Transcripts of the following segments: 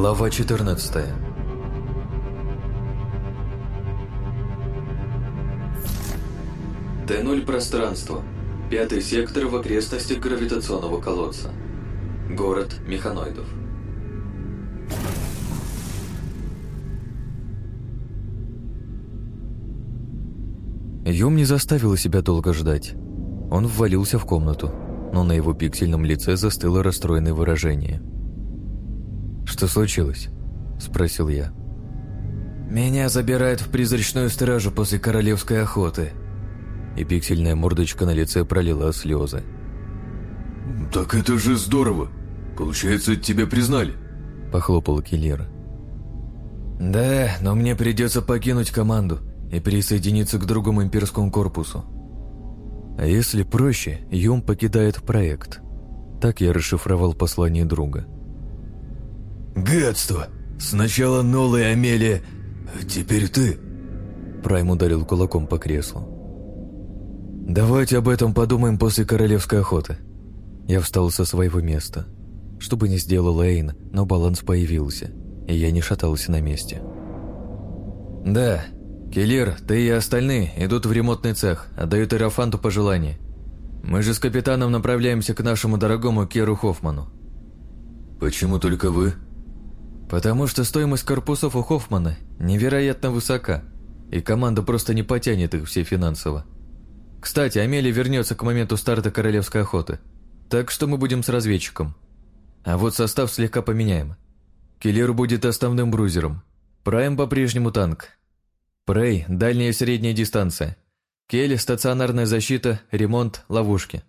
Глава 14 Т-0 пространство. Пятый сектор в окрестностях гравитационного колодца. Город механоидов. Юм не заставил себя долго ждать. Он ввалился в комнату, но на его пиксельном лице застыло расстроенное выражение. «Что случилось?» – спросил я. «Меня забирают в призрачную стражу после королевской охоты». И пиксельная мордочка на лице пролила слезы. «Так это же здорово! Получается, тебя признали?» – похлопал Киллер. «Да, но мне придется покинуть команду и присоединиться к другому имперскому корпусу. А если проще, Юм покидает проект. Так я расшифровал послание друга. «Гадство! Сначала Нола и Амелия, а теперь ты!» Прайм ударил кулаком по креслу. «Давайте об этом подумаем после королевской охоты». Я встал со своего места. Что бы ни сделал Эйн, но баланс появился, и я не шатался на месте. «Да, Келир, ты и остальные идут в ремонтный цех, отдают Иерофанту пожелания. Мы же с капитаном направляемся к нашему дорогому Керу Хоффману». «Почему только вы?» «Потому что стоимость корпусов у Хоффмана невероятно высока, и команда просто не потянет их все финансово. Кстати, Амелия вернется к моменту старта королевской охоты, так что мы будем с разведчиком. А вот состав слегка поменяем. Киллер будет основным брузером, Прайм по-прежнему танк, Прей – дальняя и средняя дистанция. Келли – стационарная защита, ремонт, ловушки.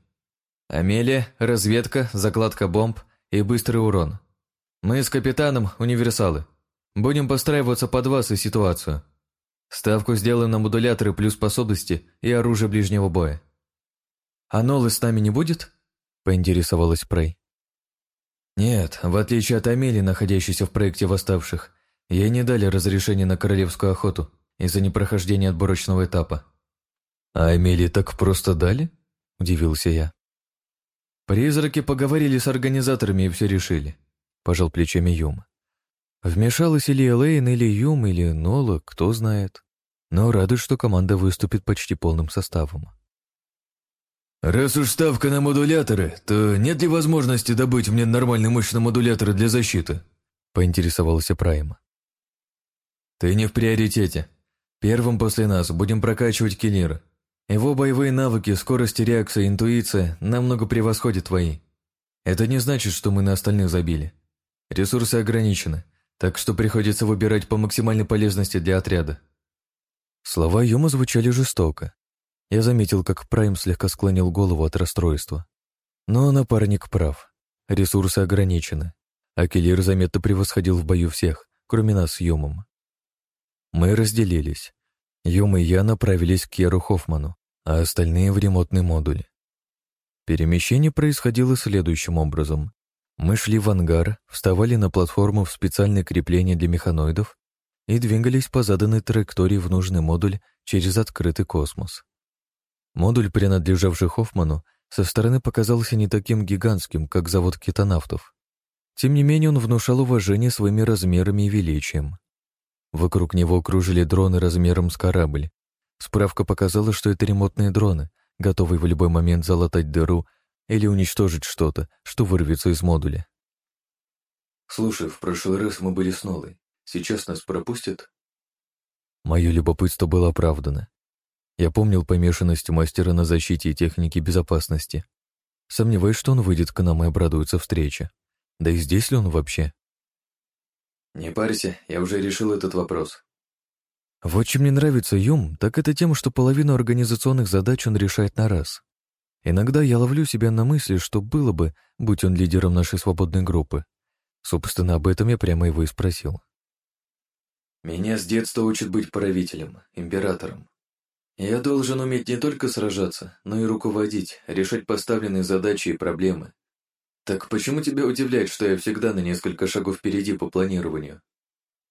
Амелия – разведка, закладка бомб и быстрый урон. Мы с капитаном – универсалы. Будем постраиваться под вас и ситуацию. Ставку сделаем на модуляторы плюс способности и оружие ближнего боя. «А Нолы с нами не будет?» – поинтересовалась Прей. «Нет, в отличие от Амелии, находящейся в проекте восставших, ей не дали разрешения на королевскую охоту из-за непрохождения отборочного этапа. «А Эмилии так просто дали?» – удивился я. «Призраки поговорили с организаторами и все решили», – пожал плечами Юм. Вмешалась или Элейн, или Юм, или Нола, кто знает. Но радует, что команда выступит почти полным составом. «Раз уж ставка на модуляторы, то нет ли возможности добыть мне нормальный мощный модулятор для защиты?» – поинтересовался Прайм. «Ты не в приоритете», Первым после нас будем прокачивать Киллера. Его боевые навыки, скорость реакции, интуиция намного превосходят твои. Это не значит, что мы на остальных забили. Ресурсы ограничены, так что приходится выбирать по максимальной полезности для отряда. Слова Юма звучали жестоко. Я заметил, как Прайм слегка склонил голову от расстройства. Но напарник прав. Ресурсы ограничены, а заметно превосходил в бою всех, кроме нас с Юмом. Мы разделились. Юм и я направились к Керу Хоффману, а остальные в ремонтный модуль. Перемещение происходило следующим образом. Мы шли в ангар, вставали на платформу в специальное крепление для механоидов и двигались по заданной траектории в нужный модуль через открытый космос. Модуль, принадлежавший Хоффману, со стороны показался не таким гигантским, как завод китонавтов. Тем не менее, он внушал уважение своими размерами и величием. Вокруг него кружили дроны размером с корабль. Справка показала, что это ремонтные дроны, готовые в любой момент залатать дыру или уничтожить что-то, что вырвется из модуля. «Слушай, в прошлый раз мы были с Нолой. Сейчас нас пропустят?» Мое любопытство было оправдано. Я помнил помешанность мастера на защите и технике безопасности. Сомневаюсь, что он выйдет к нам и обрадуется встрече. Да и здесь ли он вообще? «Не парься, я уже решил этот вопрос». Вот чем мне нравится Юм, так это тем, что половину организационных задач он решает на раз. Иногда я ловлю себя на мысли, что было бы, будь он лидером нашей свободной группы. Собственно, об этом я прямо его и спросил. «Меня с детства учат быть правителем, императором. Я должен уметь не только сражаться, но и руководить, решать поставленные задачи и проблемы, так почему тебя удивляет, что я всегда на несколько шагов впереди по планированию?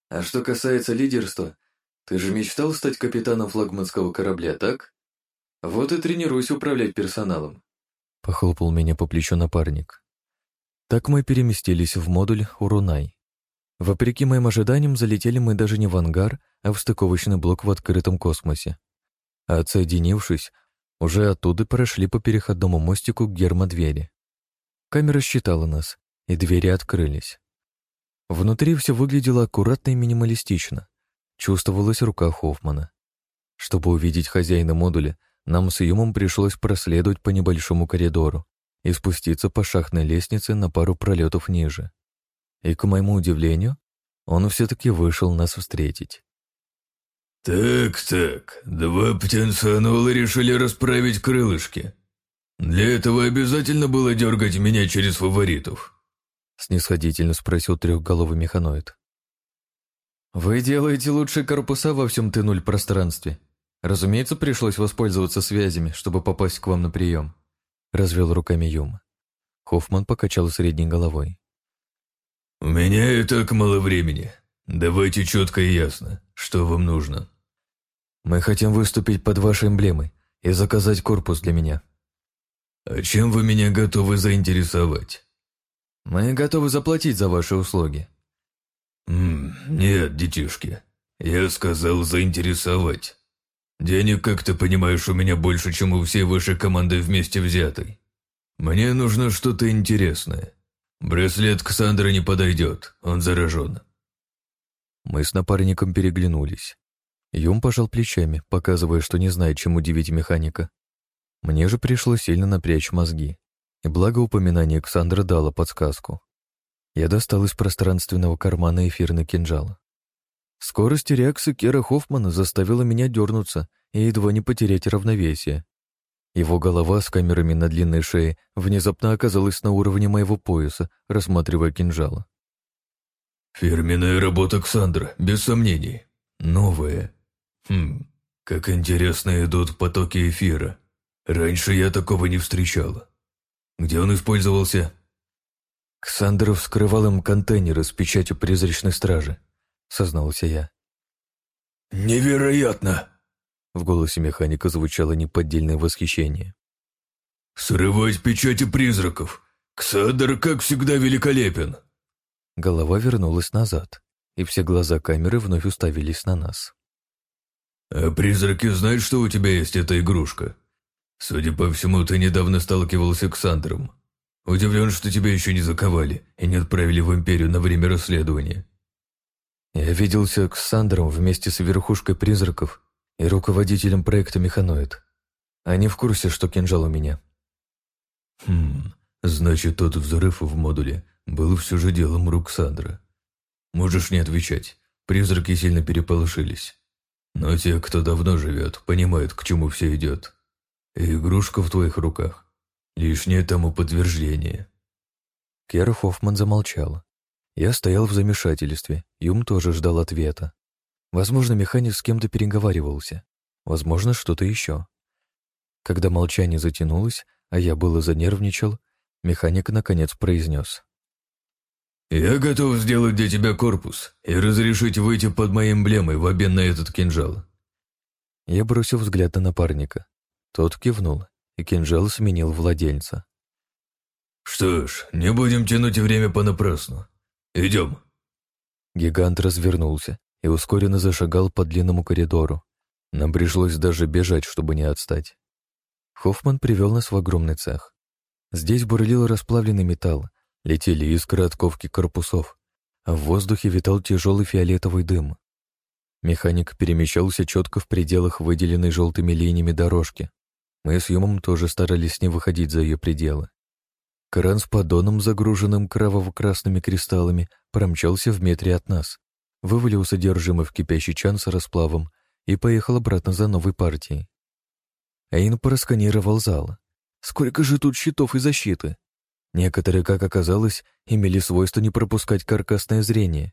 А что касается лидерства, ты же мечтал стать капитаном флагманского корабля, так? Вот и тренируйся управлять персоналом. Похлопал меня по плечу напарник. Так мы переместились в модуль Урунай. Вопреки моим ожиданиям, залетели мы даже не в ангар, а в стыковочный блок в открытом космосе. А отсоединившись, уже оттуда прошли по переходному мостику к гермодвери. Камера считала нас, и двери открылись. Внутри все выглядело аккуратно и минималистично. Чувствовалась рука Хоффмана. Чтобы увидеть хозяина модуля, нам с Юмом пришлось проследовать по небольшому коридору и спуститься по шахтной лестнице на пару пролетов ниже. И, к моему удивлению, он все-таки вышел нас встретить. «Так-так, два птенца-анула решили расправить крылышки. Для этого обязательно было дергать меня через фаворитов?» Снисходительно спросил трехголовый механоид. «Вы делаете лучшие корпуса во всем Т-0 пространстве. Разумеется, пришлось воспользоваться связями, чтобы попасть к вам на прием», — развел руками Юм. Хоффман покачал средней головой. «У меня и так мало времени. Давайте четко и ясно, что вам нужно». «Мы хотим выступить под вашей эмблемой и заказать корпус для меня». «А чем вы меня готовы заинтересовать?» «Мы готовы заплатить за ваши услуги». «М «Нет, детишки, я сказал заинтересовать. Денег, как ты понимаешь, у меня больше, чем у всей вашей команды вместе взятой. Мне нужно что-то интересное. Браслет Ксандра не подойдет, он заражен». Мы с напарником переглянулись. Юм пожал плечами, показывая, что не знает, чем удивить механика. Мне же пришлось сильно напрячь мозги. И благо упоминание Ксандра дало подсказку. Я достал из пространственного кармана эфирный кинжал. Скорость реакции Кера Хоффмана заставила меня дернуться и едва не потерять равновесие. Его голова с камерами на длинной шее внезапно оказалась на уровне моего пояса, рассматривая кинжал. «Фирменная работа Ксандра, без сомнений. Новая. Хм, как интересно идут потоки эфира. Раньше я такого не встречала. Где он использовался?» Ксандров вскрывал им контейнеры с печатью призрачной стражи сознался я. «Невероятно!» В голосе механика звучало неподдельное восхищение. «Срывать печати призраков! Ксадр, как всегда, великолепен!» Голова вернулась назад, и все глаза камеры вновь уставились на нас. «А призраки знают, что у тебя есть эта игрушка? Судя по всему, ты недавно сталкивался с Ксандром. Удивлен, что тебя еще не заковали и не отправили в Империю на время расследования. Я виделся с Сандром вместе с верхушкой призраков и руководителем проекта «Механоид». Они в курсе, что кинжал у меня. Хм, значит, тот взрыв в модуле был все же делом рук Сандра. Можешь не отвечать, призраки сильно переполошились. Но те, кто давно живет, понимают, к чему все идет. И игрушка в твоих руках. Лишнее тому подтверждение. Кера Хоффман замолчала. Я стоял в замешательстве, Юм тоже ждал ответа. Возможно, механик с кем-то переговаривался. Возможно, что-то еще. Когда молчание затянулось, а я было занервничал, механик наконец произнес. «Я готов сделать для тебя корпус и разрешить выйти под моей эмблемой в обмен на этот кинжал». Я бросил взгляд на напарника. Тот кивнул, и кинжал сменил владельца. «Что ж, не будем тянуть время понапрасну. «Идем». Гигант развернулся и ускоренно зашагал по длинному коридору. Нам пришлось даже бежать, чтобы не отстать. Хоффман привел нас в огромный цех. Здесь бурлил расплавленный металл, летели искры от ковки корпусов, а в воздухе витал тяжелый фиолетовый дым. Механик перемещался четко в пределах выделенной желтыми линиями дорожки. Мы с Юмом тоже старались не выходить за ее пределы. Кран с поддоном, загруженным кроваво-красными кристаллами, промчался в метре от нас, вывалил содержимое в кипящий чан с расплавом и поехал обратно за новой партией. Эйн просканировал зал. Сколько же тут щитов и защиты? Некоторые, как оказалось, имели свойство не пропускать каркасное зрение.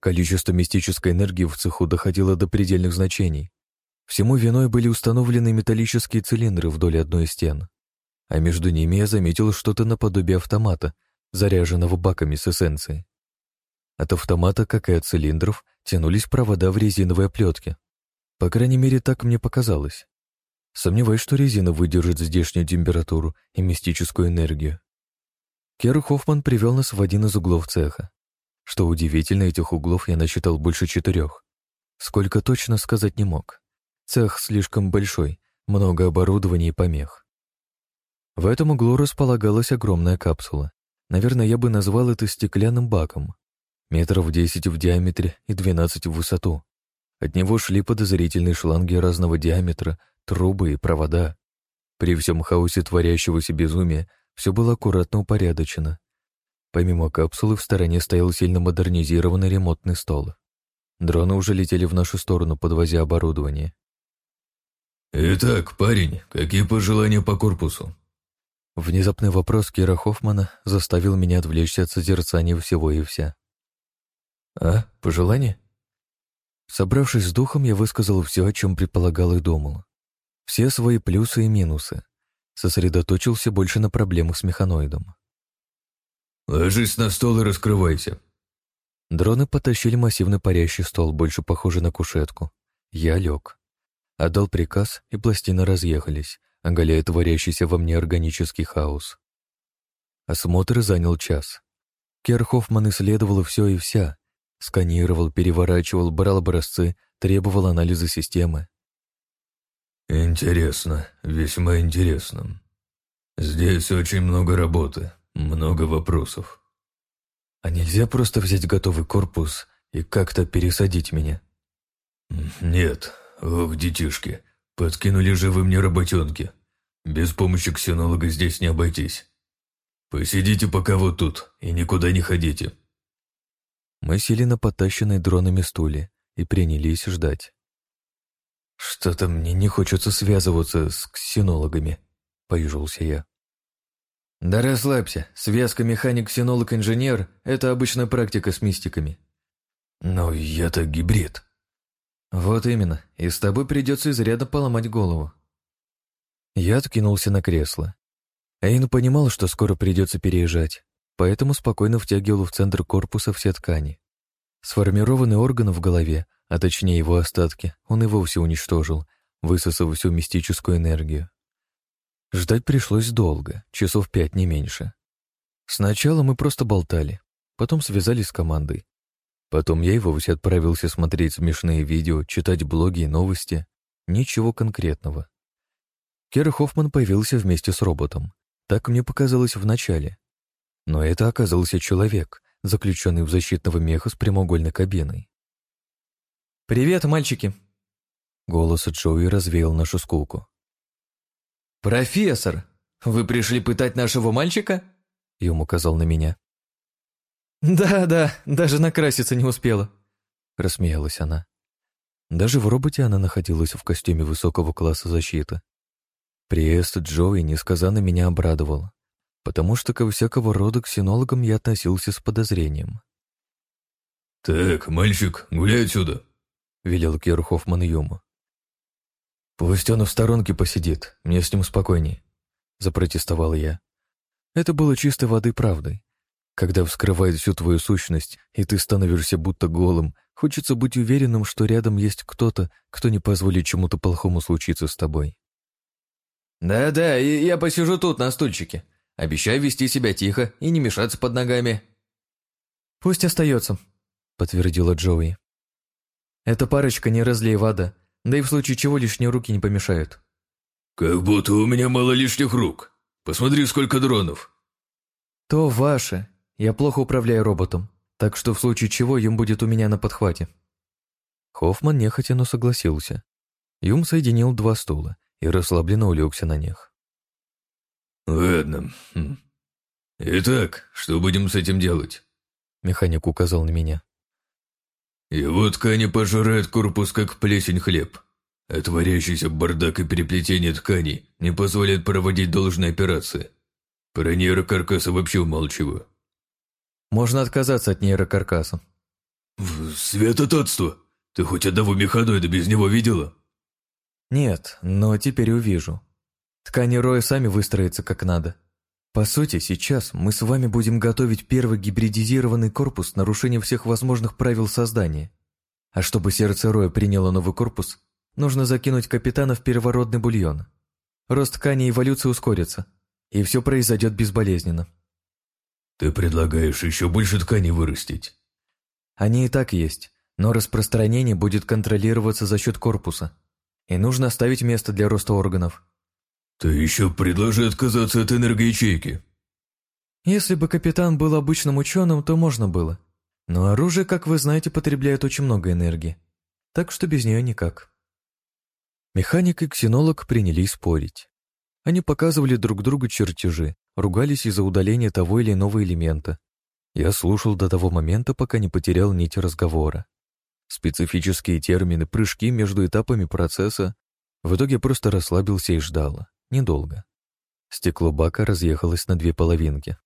Количество мистической энергии в цеху доходило до предельных значений. Всему виной были установлены металлические цилиндры вдоль одной из стен а между ними я заметил что-то наподобие автомата, заряженного баками с эссенцией. От автомата, как и от цилиндров, тянулись провода в резиновой оплетке. По крайней мере, так мне показалось. Сомневаюсь, что резина выдержит здешнюю температуру и мистическую энергию. Кер Хоффман привел нас в один из углов цеха. Что удивительно, этих углов я насчитал больше четырех. Сколько точно сказать не мог. Цех слишком большой, много оборудования и помех. В этом углу располагалась огромная капсула. Наверное, я бы назвал это стеклянным баком. Метров 10 в диаметре и 12 в высоту. От него шли подозрительные шланги разного диаметра, трубы и провода. При всем хаосе творящегося безумия все было аккуратно упорядочено. Помимо капсулы в стороне стоял сильно модернизированный ремонтный стол. Дроны уже летели в нашу сторону, подвозя оборудование. «Итак, парень, какие пожелания по корпусу?» Внезапный вопрос Кира Хоффмана заставил меня отвлечься от созерцания всего и вся. «А, пожелания?» Собравшись с духом, я высказал все, о чем предполагал и думал. Все свои плюсы и минусы. Сосредоточился больше на проблемах с механоидом. «Ложись на стол и раскрывайся». Дроны потащили массивный парящий стол, больше похожий на кушетку. Я лег. Отдал приказ, и пластины разъехались, оголяя творящийся во мне органический хаос. Осмотр занял час. Кер Хоффман исследовал все и вся. Сканировал, переворачивал, брал образцы, требовал анализа системы. «Интересно, весьма интересно. Здесь очень много работы, много вопросов». «А нельзя просто взять готовый корпус и как-то пересадить меня?» «Нет, «Ох, детишки, подкинули же вы мне работенки. Без помощи ксенолога здесь не обойтись. Посидите пока вот тут и никуда не ходите». Мы сели на потащенной дронами стуле и принялись ждать. «Что-то мне не хочется связываться с ксенологами», — поюжился я. «Да расслабься, связка механик-ксенолог-инженер — это обычная практика с мистиками». «Но я-то гибрид», «Вот именно, и с тобой придется изрядно поломать голову». Я откинулся на кресло. Эйн понимал, что скоро придется переезжать, поэтому спокойно втягивал в центр корпуса все ткани. Сформированный орган в голове, а точнее его остатки, он и вовсе уничтожил, высосав всю мистическую энергию. Ждать пришлось долго, часов пять, не меньше. Сначала мы просто болтали, потом связались с командой, Потом я и вовсе отправился смотреть смешные видео, читать блоги и новости. Ничего конкретного. Кер Хоффман появился вместе с роботом. Так мне показалось вначале. Но это оказался человек, заключенный в защитного меха с прямоугольной кабиной. «Привет, мальчики!» Голос Джоуи развеял нашу скуку. «Профессор, вы пришли пытать нашего мальчика?» Юм указал на меня. «Да-да, даже накраситься не успела», — рассмеялась она. Даже в роботе она находилась в костюме высокого класса защиты. Приезд Джои несказанно меня обрадовал, потому что ко всякого рода ксенологам я относился с подозрением. «Так, мальчик, гуляй отсюда», — велел Кир Хоффман Юму. «Пусть он в сторонке посидит, мне с ним спокойней», — запротестовал я. Это было чистой воды правдой. Когда вскрывает всю твою сущность, и ты становишься будто голым, хочется быть уверенным, что рядом есть кто-то, кто не позволит чему-то плохому случиться с тобой. «Да-да, я посижу тут на стульчике. Обещаю вести себя тихо и не мешаться под ногами». «Пусть остается», — подтвердила Джоуи. «Эта парочка не разлей вода, да и в случае чего лишние руки не помешают». «Как будто у меня мало лишних рук. Посмотри, сколько дронов». «То ваше. Я плохо управляю роботом, так что в случае чего Юм будет у меня на подхвате». Хоффман нехотя, но согласился. Юм соединил два стула и расслабленно улегся на них. «Ладно. Хм. Итак, что будем с этим делать?» Механик указал на меня. «Его ткани пожирает корпус, как плесень хлеб. А творящийся бардак и переплетение тканей не позволят проводить должные операции. Про нейрокаркасы вообще умалчиваю. Можно отказаться от нейрокаркаса. «Святотатство! Ты хоть одного механоида без него видела?» «Нет, но теперь увижу. Ткани роя сами выстроятся как надо. По сути, сейчас мы с вами будем готовить первый гибридизированный корпус с нарушением всех возможных правил создания. А чтобы сердце роя приняло новый корпус, нужно закинуть капитана в первородный бульон. Рост ткани и эволюция ускорится, и все произойдет безболезненно. «Ты предлагаешь еще больше ткани вырастить? Они и так есть, но распространение будет контролироваться за счет корпуса. И нужно оставить место для роста органов. Ты еще предложи отказаться от энергоячейки. Если бы капитан был обычным ученым, то можно было. Но оружие, как вы знаете, потребляет очень много энергии. Так что без нее никак. Механик и ксенолог принялись спорить. Они показывали друг другу чертежи, ругались из-за удаления того или иного элемента. Я слушал до того момента, пока не потерял нить разговора. Специфические термины, прыжки между этапами процесса. В итоге просто расслабился и ждал. Недолго. Стекло бака разъехалось на две половинки.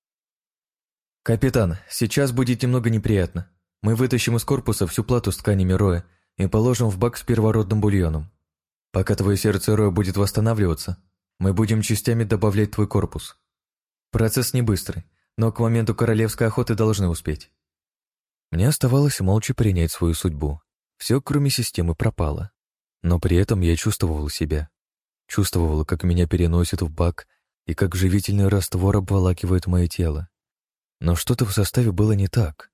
«Капитан, сейчас будет немного неприятно. Мы вытащим из корпуса всю плату с тканями роя и положим в бак с первородным бульоном. Пока твое сердце роя будет восстанавливаться, мы будем частями добавлять твой корпус. Процесс не быстрый, но к моменту королевской охоты должны успеть». Мне оставалось молча принять свою судьбу. Все, кроме системы, пропало. Но при этом я чувствовал себя. Чувствовал, как меня переносит в бак и как живительный раствор обволакивает мое тело. Но что-то в составе было не так.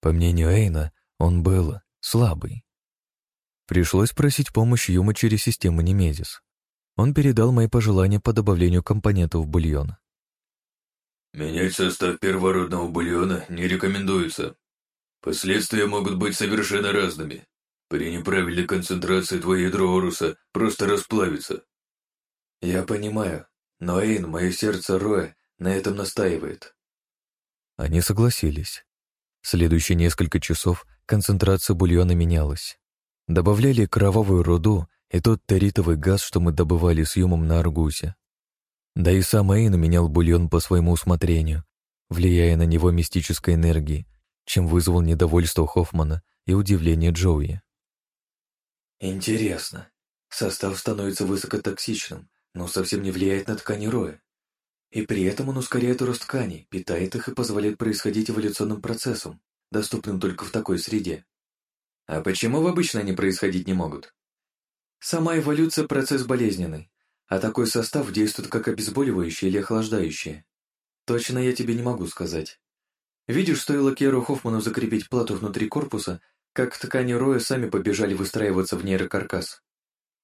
По мнению Эйна, он был слабый. Пришлось просить помощь Юма через систему Немезис. Он передал мои пожелания по добавлению компонентов в бульон. «Менять состав первородного бульона не рекомендуется. Последствия могут быть совершенно разными. При неправильной концентрации твое ядро Оруса просто расплавится». «Я понимаю, но Эйн, мое сердце Роя, на этом настаивает. Они согласились. Следующие несколько часов концентрация бульона менялась. Добавляли кровавую руду и тот теритовый газ, что мы добывали с Юмом на Аргусе. Да и сам Эйн менял бульон по своему усмотрению, влияя на него мистической энергией, чем вызвал недовольство Хоффмана и удивление Джоуи. «Интересно. Состав становится высокотоксичным, но совсем не влияет на ткани роя. И при этом он ускоряет рост тканей, питает их и позволяет происходить эволюционным процессам, доступным только в такой среде. А почему в обычной они происходить не могут? Сама эволюция – процесс болезненный, а такой состав действует как обезболивающее или охлаждающее. Точно я тебе не могу сказать. Видишь, стоило Керу Хоффману закрепить плату внутри корпуса, как ткани роя сами побежали выстраиваться в нейрокаркас.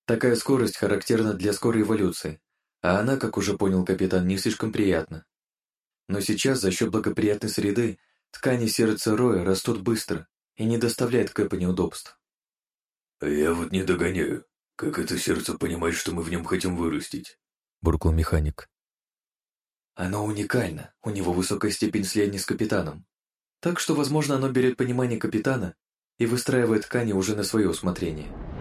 Такая скорость характерна для скорой эволюции, а она, как уже понял капитан, не слишком приятна. Но сейчас за счет благоприятной среды ткани сердца Роя растут быстро и не доставляют Кэпа неудобств. «Я вот не догоняю. Как это сердце понимает, что мы в нем хотим вырастить?» — буркнул механик. «Оно уникально, у него высокая степень слияния с капитаном. Так что, возможно, оно берет понимание капитана и выстраивает ткани уже на свое усмотрение».